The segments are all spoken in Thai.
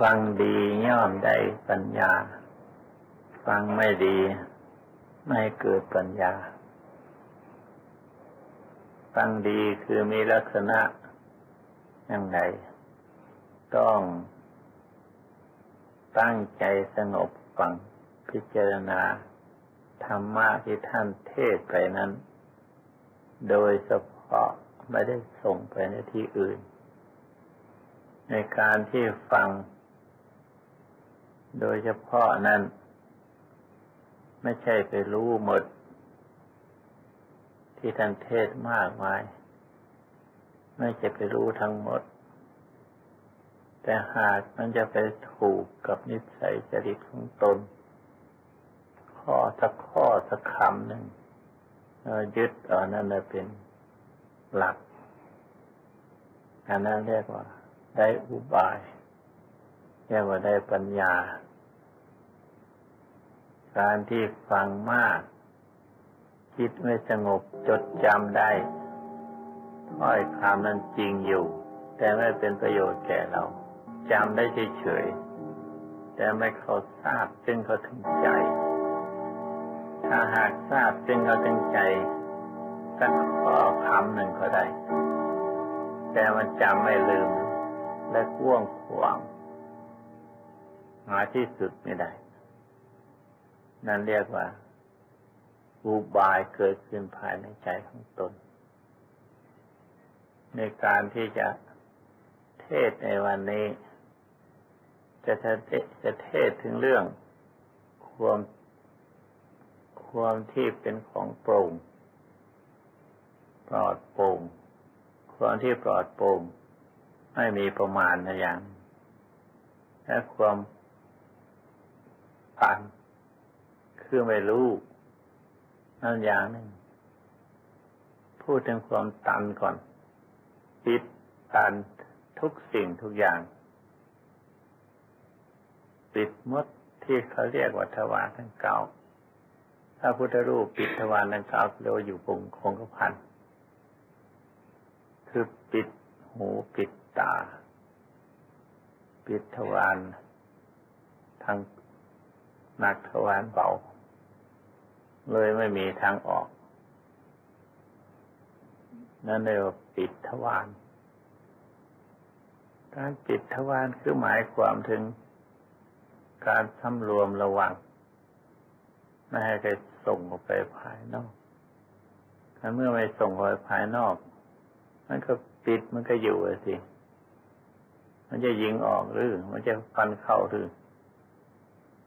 ฟังดีย่อมได้ปัญญา ฟังไม่ดี ไม่เกิดปัญญา ฟังดีคือมีลักษณะอย่างไรต้อง ตั้งใจสงบฟังพิจารณา ธรรมะที่ท่านเทศไปนั้น โดยเฉพาะไม่ได้ส่งไปในที่อื่น ในการที่ฟัง โดยเฉพาะนั้น ไม่ใช่ไปรู้หมด ที่ท่านเทศมากมาย ไม่ใช่ไปรู้ทั้งหมด แต่หากมันจะไปถูกกับนิสัยจริตของตน ข้อสักข้อสักคำหนึ่งยึดเอานั่นเป็นหลักอันนั้นเรียกว่า ได้อุบายเรียกว่าได้ปัญญา การที่ฟังมาก คิดไม่สงบจดจำได้ถ้อยคำนั้นจริงอยู่ แต่ไม่เป็นประโยชน์แก่เราจำได้เฉยๆแต่ไม่เขาทราบจึงเขาถึงใจ ถ้าหากทราบจึงเขาถึงใจสักข้อคำหนึ่งก็ได้ แต่มันจำไม่ลืม และว่วงขวาง หาที่สุดไม่ได้ นั่นเรียกว่าอุบายเกิดขึ้นภายในใจของตน ในการที่จะเทศในวันนี้ จะจะเทศถึงเรื่อง ความความที่เป็นของโปร่ง ปลอดโปร่ง ความที่ปลอดโปร่ง ไม่มีประมาณนะอย่างและความตันคือไม่รู้นั่นอย่างหนึ่งพูดถึงความตันก่อนปิดตันทุกสิ่งทุกอย่าง ปิดมดที่เขาเรียกว่าทวารทั้งเก้าถ้าพุทธรูปปิดทวารทั้งเก้าเราอยู่ปงคงกระพันคือปิดหูปิด ตา ปิดทวารทางหนักทวารเบา เลยไม่มีทางออก นั่นเรียกว่าปิดทวารการปิดทวารคือหมายความถึงการสำรวมระวัง ไม่ให้ใครส่งออกไปภายนอกถ้าเมื่อไม่ส่งออกไปภายนอก มันก็ปิดมันก็อยู่สิ มันจะยิงออกหรือ มันจะฟันเข้าหรือ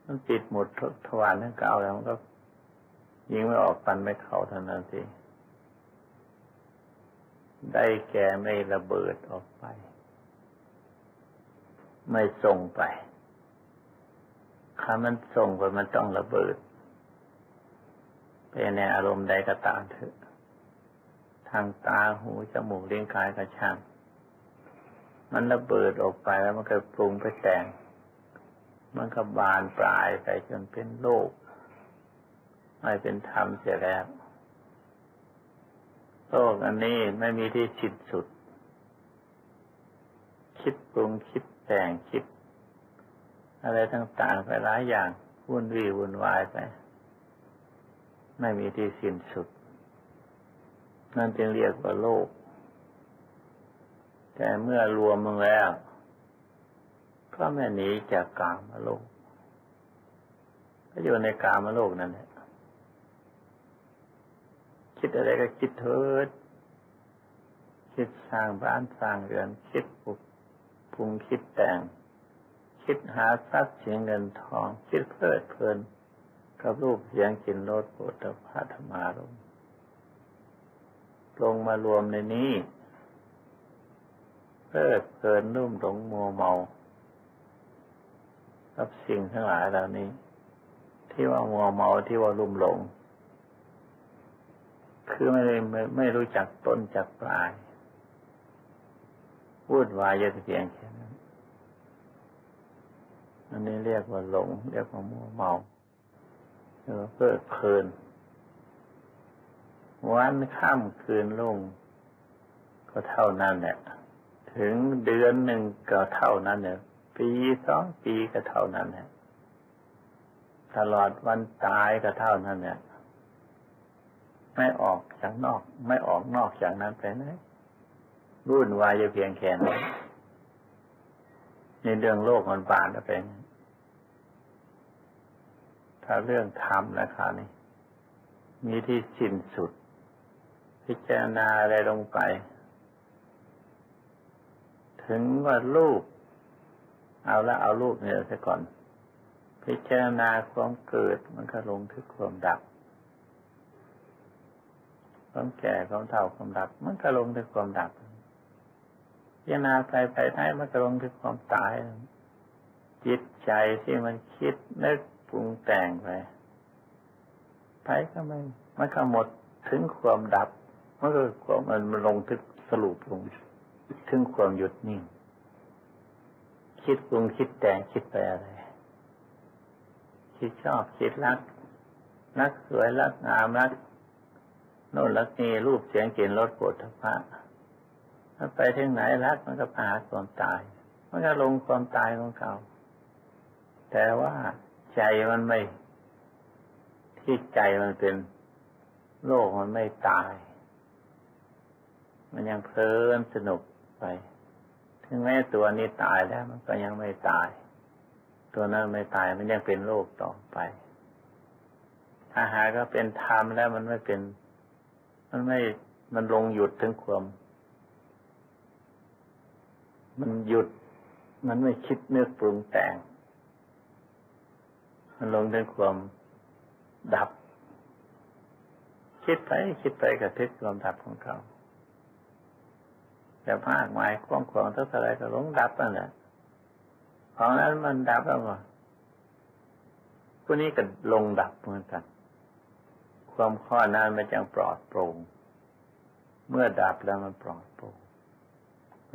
มันปิดหมดทวารทั้งเก้าแล้วมันก็ยิงไม่ออกฟันไม่เข้าเท่านั้นสิได้แก่ไม่ระเบิดออกไป ไม่ส่งไปคำมันส่งไปมันต้องระเบิดเป็นในอารมณ์ใดก็ตามเถอะ ทางตาหูจมูกเลี้ยงกายกระช่าง มันระเบิดออกไปแล้วมันก็ปรุงไปแต่ง มันก็บานปลายไปจนเป็นโลก ไม่เป็นธรรมเสียแล้วโลกอันนี้ไม่มีที่สิ้นสุด คิดปรุงคิดแต่งคิด อะไรต่างๆไปหลายอย่างวุ่นวี่วุ่นวายไป ไม่มีที่สิ้นสุด นั่นจึงเรียกว่าโลก แต่เมื่อรวมมึงแล้ว ก็ไม่หนีจากกามโลกก็อยู่ในกามโลกนั่นแหละคิดอะไรก็คิดเถิด คิดสร้างบ้านสร้างเรือน คิดปุกพุงคิดแต่ง คิดหาทรัพย์สินเงินทอง คิดเพลิดเพลิน กับรูปเสียงกลิ่นรสปุถะพาธรรมารมลงมารวมในนี้ เพิดเพลินนุ่มหลงมัวเมากับสิ่งทั้งหลายเหล่านี้ ที่ว่ามัวเมาที่ว่าลุ่มหลง คือไม่ไม่ไม่รู้จักต้นจักปลายพูดวายยเพียงแค่นั้นอันนี้เรียกว่าหลง เรียกว่ามัวเมาเรียกว่าเพลิดเพลินวันค่ำคืนลงก็เท่านั้นแหละ ถึงเดือนหนึ่งก็เท่านั้นเนี่ยปีสองปีก็เท่านั้นแหละตลอดวันตายก็เท่านั้นเนี่ยไม่ออกจากนอก ไม่ออกนอกจากนั้นไปไหนรุ่นวายจะเพียงแค่นั้นในเรื่องโลกมันบานแล้วเป็น ถ้าเรื่องธรรมนะคะนี่มีที่สิ้นสุด พิจารณาอะไรลงไป ถึงว่ารูป เอาละเอารูปเนี่ยซะก่อน พิจารณาความเกิดมันก็ลงถึงความดับ ความแก่ความเฒ่าความดับ มันก็ลงถึงความดับพิจารณาไปไปไหนมันก็ลงถึงความตาย จิตใจที่มันคิดนึกปรุงแต่งไปไปก็ไม่มันก็หมดถึงความดับมันก็ความมันลงถึงสรุปลง ถึงความหยุดนิ่ง คิดปรุงคิดแต่งคิดไปอะไร คิดชอบคิดรัก รักสวยรักงามรักโน่นรักนี่รูปเสียงกลิ่นรสปวดทพะถ้าไปถึงไหนรักมันก็พาความตาย มันก็ลงความตายของเขา แต่ว่าใจมันไม่ ที่ใจมันเป็นโลกมันไม่ตาย มันยังเพลินสนุก ไป ถึงแม้ตัวนี้ตายแล้วมันก็ยังไม่ตาย ตัวนั้นไม่ตายมันยังเป็นโลกต่อไปอาหารก็เป็นธรรมแล้วมันไม่เป็น มันไม่มันลงหยุดถึงความ มันหยุด มันไม่คิดเนื้อปรุงแต่ง มันลงถึงความดับ คิดไปคิดไปกับทิศความดับของเขา แต่มากมายกว้างขวางเท่าไรก็ลงดับนั่นแหละของนั้นมันดับแล้วก็ผู้นี้ก็ลงดับเหมือนกัน ความข้อนั้นมันจังปลอดโปร่ง เมื่อดับแล้วมันปลอดโปร่ง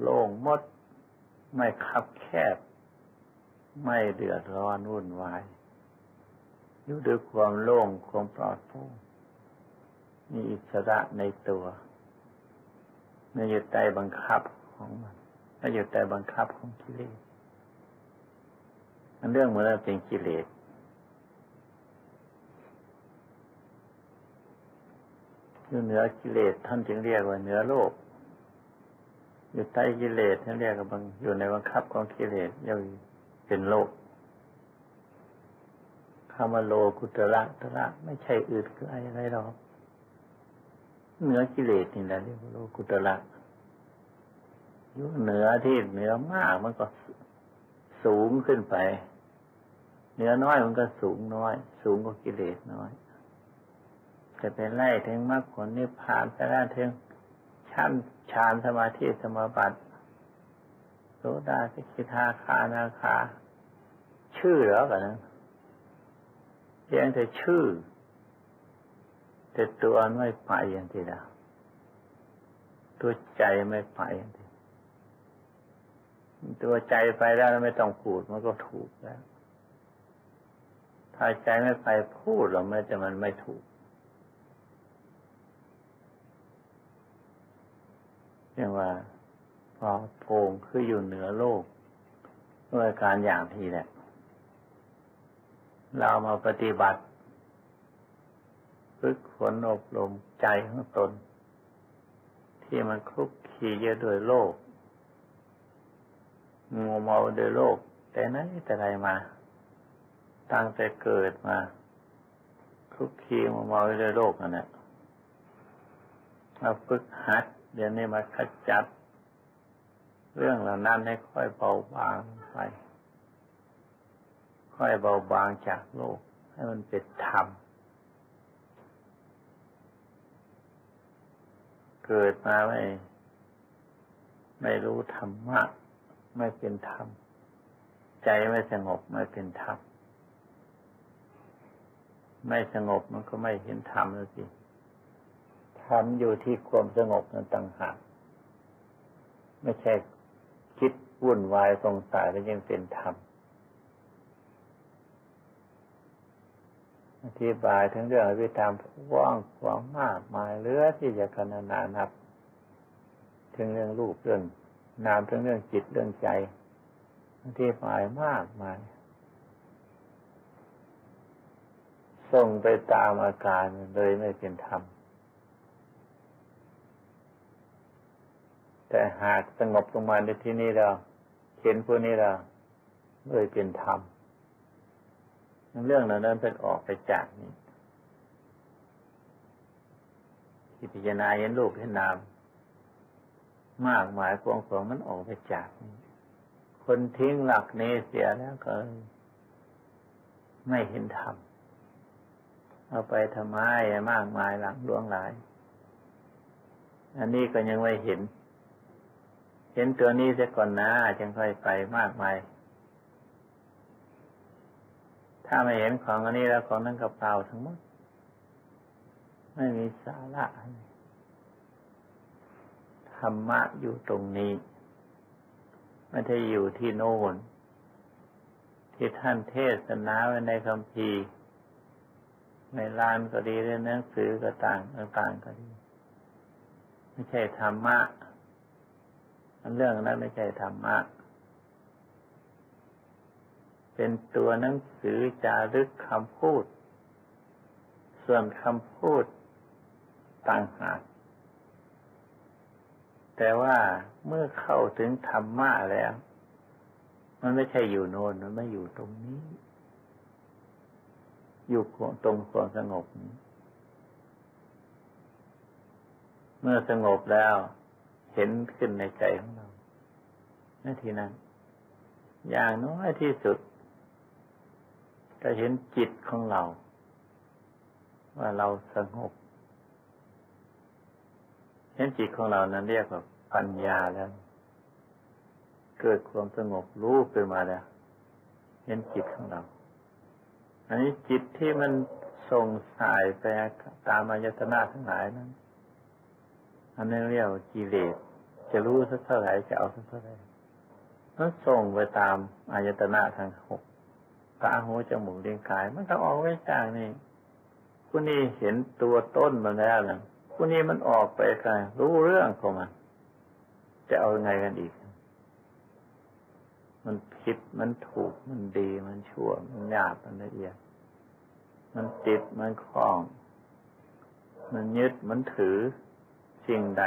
โล่งมด ไม่คับแคบ ไม่เดือดร้อนวุ่นวายอยู่ด้วยความโล่งความปลอดโปร่งมีอิสระในตัว ไม่อยู่ใต้บังคับของมันไม่อยู่ใต้บังคับของกิเลสมันเรื่องเหมือนเป็นกิเลสอยู่เหนือกิเลสท่านจึงเรียกว่าเหนือโลก อยู่ใต้กิเลสท่านเรียกว่าบางอยู่ในบังคับของกิเลสยังเป็นโลกคำว่าโลกุตระตระไม่ใช่อื่นคืออะไรหรอก เหนือกิเลสนี่แหละเรียกว่าโลกุตระอยู่เหนือที่เหนือมากมันก็สูงขึ้นไป เหนือน้อยมันก็สูงน้อย สูงกว่ากิเลสน้อยจะเป็นไล่ถึงมรรคผลนิพพานไปแล้วถึงชั้นฌานสมาธิสมาบัติโสดาสกิทาคานาคา ชื่อแล้วกันนะเพียงแต่ชื่อ แต่ตัวไม่ไปอย่างที่แล้วตัวใจไม่ไปอย่างที่ตัวใจไปแล้วไม่ต้องพูดมันก็ถูกแล้ว ถ้าใจไม่ไปพูดหรอกไม่จะมันไม่ถูกเรียกว่าพอโพงคืออยู่เหนือโลกด้วยการอย่างที่แหละ เรามาปฏิบัติ ฝึกฝนอบรมใจของตน ที่มันคลุกคลีเยอะด้วยโลกมัวเมาด้วยโลก แต่ไหนแต่ไรมา ตั้งแต่เกิดมาคลุกคลีมัวเมาด้วยโลกนั่นแหละเราฝึกหัด เดี๋ยวนี้มาขจัด เรื่องเหล่านั้นให้ค่อยเบาบางไป ค่อยเบาบางจากโลก ให้มันเป็นธรรม เกิดมาไม่ไม่รู้ธรรมะไม่เป็นธรรม ใจไม่สงบไม่เป็นธรรม ไม่สงบมันก็ไม่เห็นธรรมแล้วสิธรรมอยู่ที่ความสงบนั้นต่างหากไม่ใช่คิดวุ่นวายสงสัยแล้วยังเป็นธรรม อธิบายถึงเรื่องอภิธรรมว่างความมากมายเหลือที่จะกนานานับ ถึงเรื่องรูปเรื่องนามถึงเรื่องจิตเรื่องใจที่หมายมากมายส่งไปตามอาการเลยไม่เป็นธรรม แต่หากสงบลงมาในที่นี้เราเห็นพวกนี้เราเลยเป็นธรรม เรื่องเหล่านั้นเป็นออกไปจากนี้ที่พิจารณาเห็นรูปเห็นนาม มากมายพวงของมันออกไปจากนี้คนทิ้งหลักนี้เสียแล้วก็ ไม่เห็นธรรมเอาไปทำไมมากมายหลังล่วงหลาย อันนี้ก็ยังไม่เห็น เห็นตัวนี้เสียก่อนนะจึงค่อยไปมากมาย ถ้าไม่เห็นของอันนี้แล้วของนั้นก็เปล่าทั้งหมด ไม่มีสาระธรรมะอยู่ตรงนี้ ไม่ได้อยู่ที่โน่น ที่ท่านเทศนาไว้ในคำพีในลานก็ดีในหนังสือก็ต่างต่างก็ดี ไม่ใช่ธรรมะ เรื่องนั้นไม่ใช่ธรรมะ เป็นตัวหนังสือจารึกคำพูด ส่วนคำพูดต่างหากแต่ว่าเมื่อเข้าถึงธรรมะแล้ว มันไม่ใช่อยู่โน่นมันไม่อยู่ตรงนี้ อยู่ตรงความสงบนี้ เมื่อสงบแล้วเห็นขึ้นในใจของเรานาทีนั้น อย่างน้อยที่สุด ก็เห็นจิตของเรา ว่าเราสงบเห็นจิตของเรานั้นเรียกว่าปัญญาแล้ว เกิดความสงบรู้ขึ้นมาแล้ว เห็นจิตของเรา อันนี้จิตที่มันส่งสายไปตามอายตนะทั้งหลายนั้น อันนี้เรียกว่ากิเลสจะรู้สักเท่าไหร่จะเอาสักเท่าไหร่มันส่งไปตามอายตนะทั้งหก ตาหูจมูกเลี้ยงกาย มันก็ออกไปจากนี่ผู้นี้เห็นตัวต้นมาแล้วนะผู้นี้มันออกไปไกลรู้เรื่องของมัน จะเอาไงกันอีก มันผิดมันถูกมันดีมันชั่ว มันหยาบมันละเอียด มันติดมันคล้อง มันยึดมันถือสิ่งใด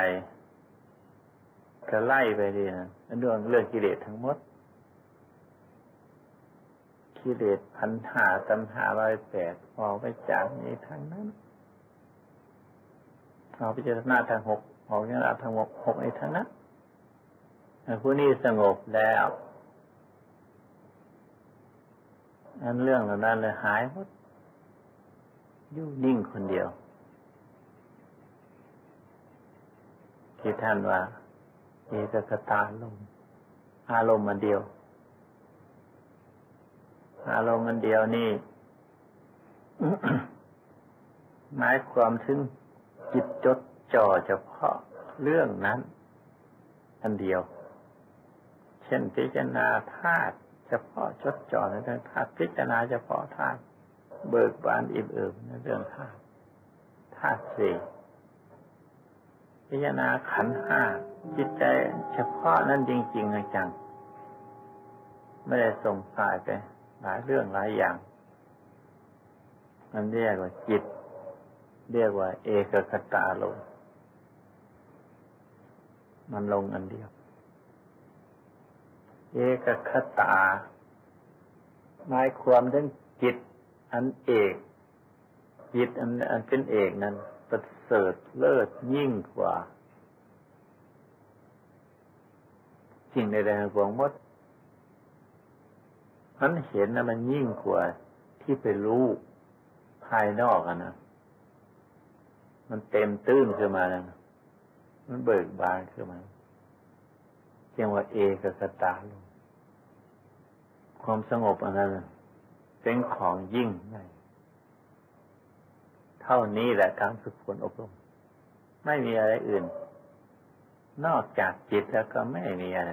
ก็ไล่ไปดีนะเรื่องเรื่องกิเลสทั้งหมด กิเลสพันหาตัณหาร้อยแปดออกไปจากนี้ทั้งนั้นเราพิจารณาทางหกออกพิจารณาทางหกหกในทั้งนั้นผู้นี้สงบแล้วอันเรื่องเหล่านั้นเลยหายหมดอยู่นิ่งคนเดียว ที่ท่านว่าเอกกตาลมอารมณ์มันเดียว อารมณ์มันเดียวนี่ หมายความถึงจิตจดจ่อเฉพาะเรื่องนั้น อันเดียว เช่นพิจารณาธาตุเฉพาะจดจ่อในเรื่องธาตุพิจารณาเฉพาะธาตุเบิกบานอิ่มเอิบในเรื่องธาตุธาตุสี่พิจารณาขันห้าจิตใจเฉพาะนั้นจริง ๆ จัง ไม่ได้ส่งสายไป หลายเรื่องหลายอย่าง มันเรียกว่าจิต เรียกว่า เอกคตาลง มันลงอันเดียว เอกคตาหมายความถึงจิตอันเอก จิตอันอันเป็นเอกนั้นประเสริฐเลิศยิ่งกว่าสิ่งใดๆของมด มันเห็นนะมันยิ่งกว่าที่ไปรู้ภายนอกอะนะ มันเต็มตื้นขึ้นมาแล้วมันเบิกบานขึ้นมาเรียกว่าเอกสตาลงความสงบอันนั้นเป็นของยิ่งใหญ่เท่านี้แหละการฝึกฝนอบรม ไม่มีอะไรอื่น นอกจากจิตแล้วก็ไม่มีอะไร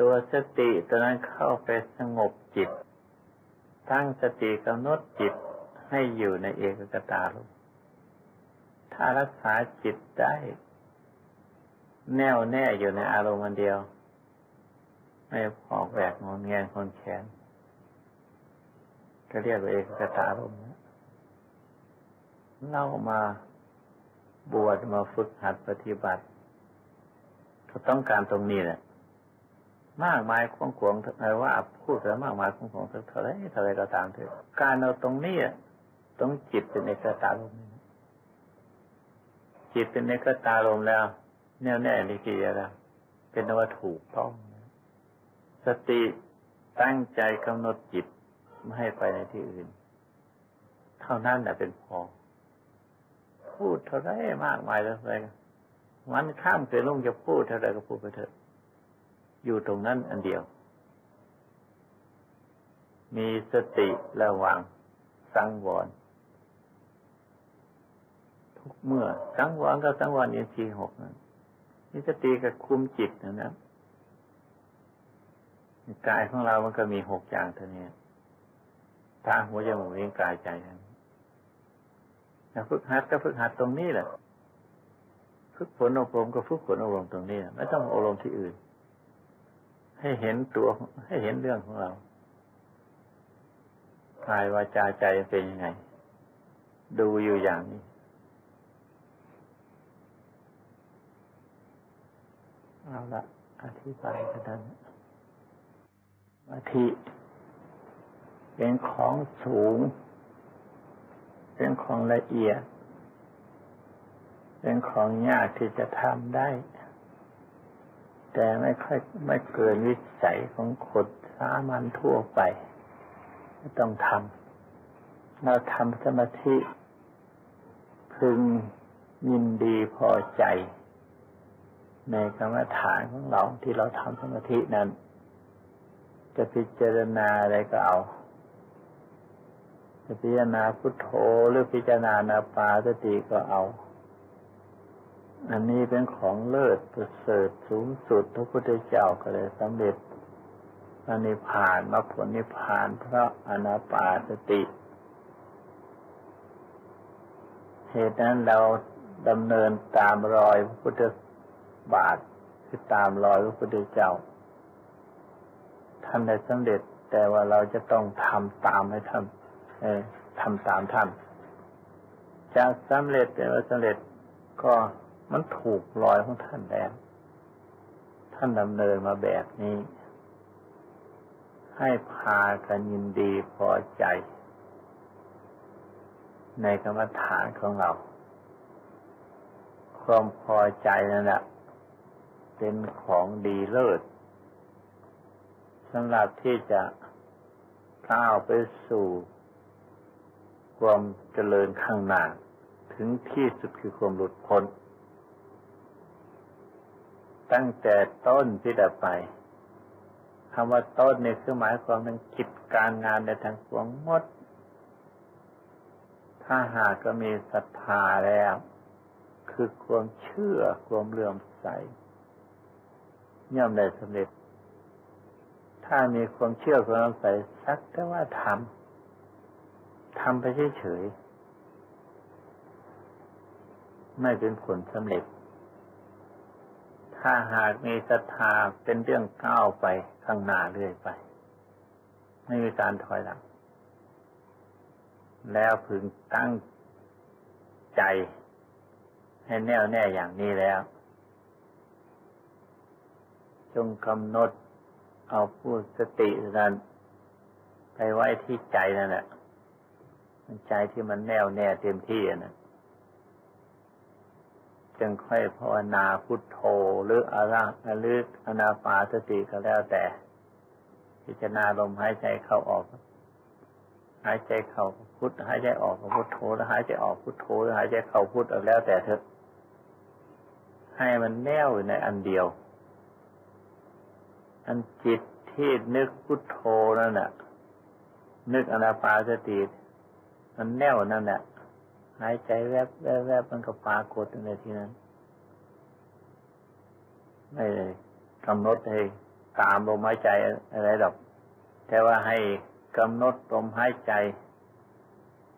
ตัวสติตัวนั้นเข้าไปสงบจิต ตั้งสติกำหนดจิตให้อยู่ในเอกกตาลมถ้ารักษาจิตได้ แน่วแน่อยู่ในอารมณ์เดียว ไม่พอกแหวกงอนแงนคนแขนก็เรียกว่าเอกกตาลมนะเล่ามาบวชมาฝึกหัดปฏิบัติเขาต้องการตรงนี้แหละ มากมายขวงขวงอะไรว่าพูดแล้วมากมายขวงขวงเท่าไรเท่าไรก็ตามเถอะการเอาตรงนี้ตรงจิตเป็นเอกตาลมจิตเป็นเอกตาลมแล้ว แน่วแน่ลิกิยแล้วเป็นว่าถูกต้อง สติตั้งใจกำหนดจิตไม่ให้ไปในที่อื่น เท่านั้นแหละเป็นพอพูดเท่าไรมากมายแล้วไปวันข้ามเกิดลงจะพูดเท่าไรก็พูดไปเถอะ อยู่ตรงนั้นอันเดียว มีสติระวังสังวร ทุกเมื่อ สังวรก็สังวรอินทรีย์หกนั้นมีสติกับคุมจิตนะนะกายของเรามันก็มีหกอย่างเท่านี้ตาหัวจมูกลิ้นกายใจนะฝึกหัดก็ฝึกหัดตรงนี้แหละ ฝึกฝนอบรมก็ฝึกฝนอบรมตรงนี้ ไม่ต้องอบรมที่อื่น ให้เห็นตัว ให้เห็นเรื่องของเรากายวาจาใจเป็นยังไง ดูอยู่อย่างนี้ เอาละอธิบายกันนั้นมาธิเป็นของสูง เป็นของละเอียด เป็นของยากที่จะทำได้ แต่ไม่ค่อยไม่เกินวิสัยของคนสามัญทั่วไปไม่ต้องทำเราทำสมาธิพึงยินดีพอใจ ในกรรมฐานของเราที่เราทำสมาธินั้น จะพิจารณาอะไรก็เอาจะพิจารณาพุทโธหรือพิจารณานาปาสติก็เอา อันนี้เป็นของเลิศประเสริฐสูงสุดพระพุทธเจ้าก็เลยสำเร็จอันนี้ผ่านมาผลนิพพานเพราะอนาปาสติ เหตุนั้นเราดำเนินตามรอยพระพุทธบาทคือตามรอยพระพุทธเจ้า ท่านได้สำเร็จแต่ว่าเราจะต้องทำตามให้ท่านทำตามท่านจะสำเร็จแต่ว่าสำเร็จก็ มันถูกรอยของท่านแล้ว ท่านดำเนินมาแบบนี้ ให้พากันยินดีพอใจ ในกรรมฐานของเรา ความพอใจนั่นแหละเป็นของดีเลิศสำหรับที่จะก้าวไปสู่ความเจริญข้างหน้า ถึงที่สุดคือความหลุดพ้น ตั้งแต่ต้นที่จะไปคำว่าต้นเนี่ยคือหมายความถึงกิจการงานในทางสวงมด ถ้าหากก็มีศรัทธาแล้ว คือความเชื่อความเลื่อมใสย่อมได้สำเร็จ ถ้ามีความเชื่อความเลื่อมใสสักแต่ว่าทำทำไปเฉยๆไม่เป็นผลสำเร็จ ถ้าหากมีศรัทธาเป็นเรื่องก้าวไปข้างหน้าเรื่อยไป ไม่มีการถอยหลัง แล้วพึงตั้งใจ ให้แน่วแน่อย่างนี้แล้ว จงกำหนดเอาผู้สตินั้นไปไว้ที่ใจนั่นแหละใจที่มันแน่วแน่เต็มที่นะ จึงค่อยภาวนาพุทโธหรืออาระหรืออนาปาสติก็แล้วแต่ พิจารณาลมหายใจเข้าออก หายใจเข้าพุทหายใจออกพุทโธแล้วหายใจออกพุทโธแล้วหายใจเข้าพุทเอาแล้วแต่เถอะ ให้มันแน่วอยู่ในอันเดียว อันจิตที่นึกพุทโธนั่นน่ะนึกอนาปาสติมันแน่วนั่นแหละ หายใจแวบแวบแวบมันก็ปรากฏในที่นั้น ไม่กำหนดให้ตามลมหายใจอะไรหรอก แต่ว่าให้กำหนดลมหายใจ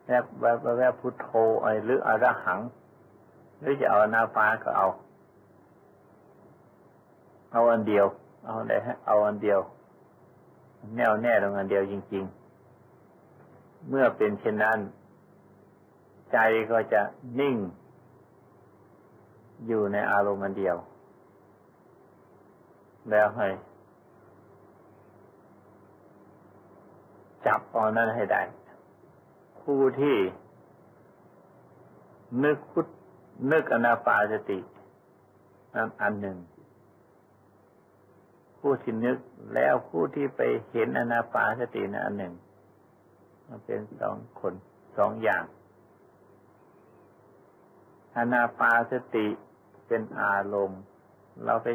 แวบแวบแวบพุทโธไอหรืออรหัง หรือจะเอานาฟ้าก็เอา เอาอันเดียว เอาได้ให้เอาอันเดียว แน่วแน่ตรงอันเดียวจริง ๆ เมื่อเป็นเช่นนั้น ใจก็จะนิ่ง อยู่ในอารมณ์เดียว แล้วให้ จับเอานั้นให้ได้ ผู้ที่ นึกพุทนึกอนาปาสตินั้นอันหนึ่ง ผู้ที่นึกแล้วผู้ที่ไปเห็นอนาปาสตินั้นอันหนึ่งมันเป็นสองคนสองอย่าง อนาปาสติเป็นอารมณ์ เราไป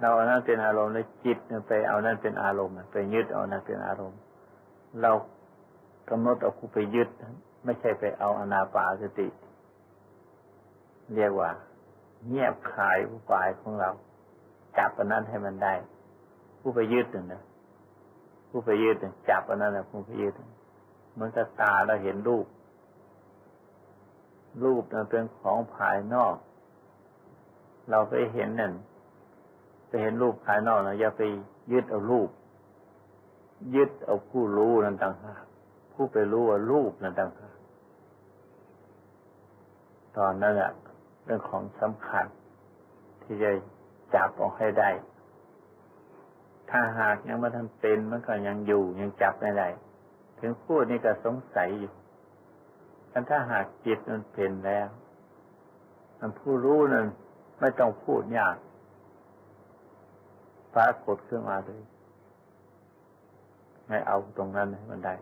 เราเอานั้นเป็นอารมณ์แล้วจิตไปเอานั้นเป็นอารมณ์ไปยึดเอานั้นเป็นอารมณ์ เรากำหนดเอาคูไปยึด ไม่ใช่ไปเอาอนาปาสติ เรียกว่า เงียบคายอุบายของเรา จับอันนั้นให้มันได้ ผู้ไปยึดหนึ่งนะผู้ไปยึดหนึ่งจับอันนั้นนะผู้ไปยึดเหมือนกับตาเราเห็นรูป รูปนั้นเป็นของภายนอก เราไปเห็นนั่นไปเห็นรูปภายนอกเราอย่าไปยึดเอารูป ยึดเอาผู้รู้นั่นต่างหากผู้ไปรู้ว่ารูปนั่นต่างหากตอนนั้นแหละเรื่องของสำคัญ ที่จะจับออกให้ได้ ถ้าหากยังไม่ทันเป็นมันก็ยังอยู่ยังจับไม่ได้ ถึงพูดนี่ก็สงสัยอยู่ อันถ้าหากจิตมันเป็นแล้วมันผู้รู้นั้นไม่ต้องพูดยากปรากฏขึ้นมาเลย ไม่เอาตรงนั้นให้มันได้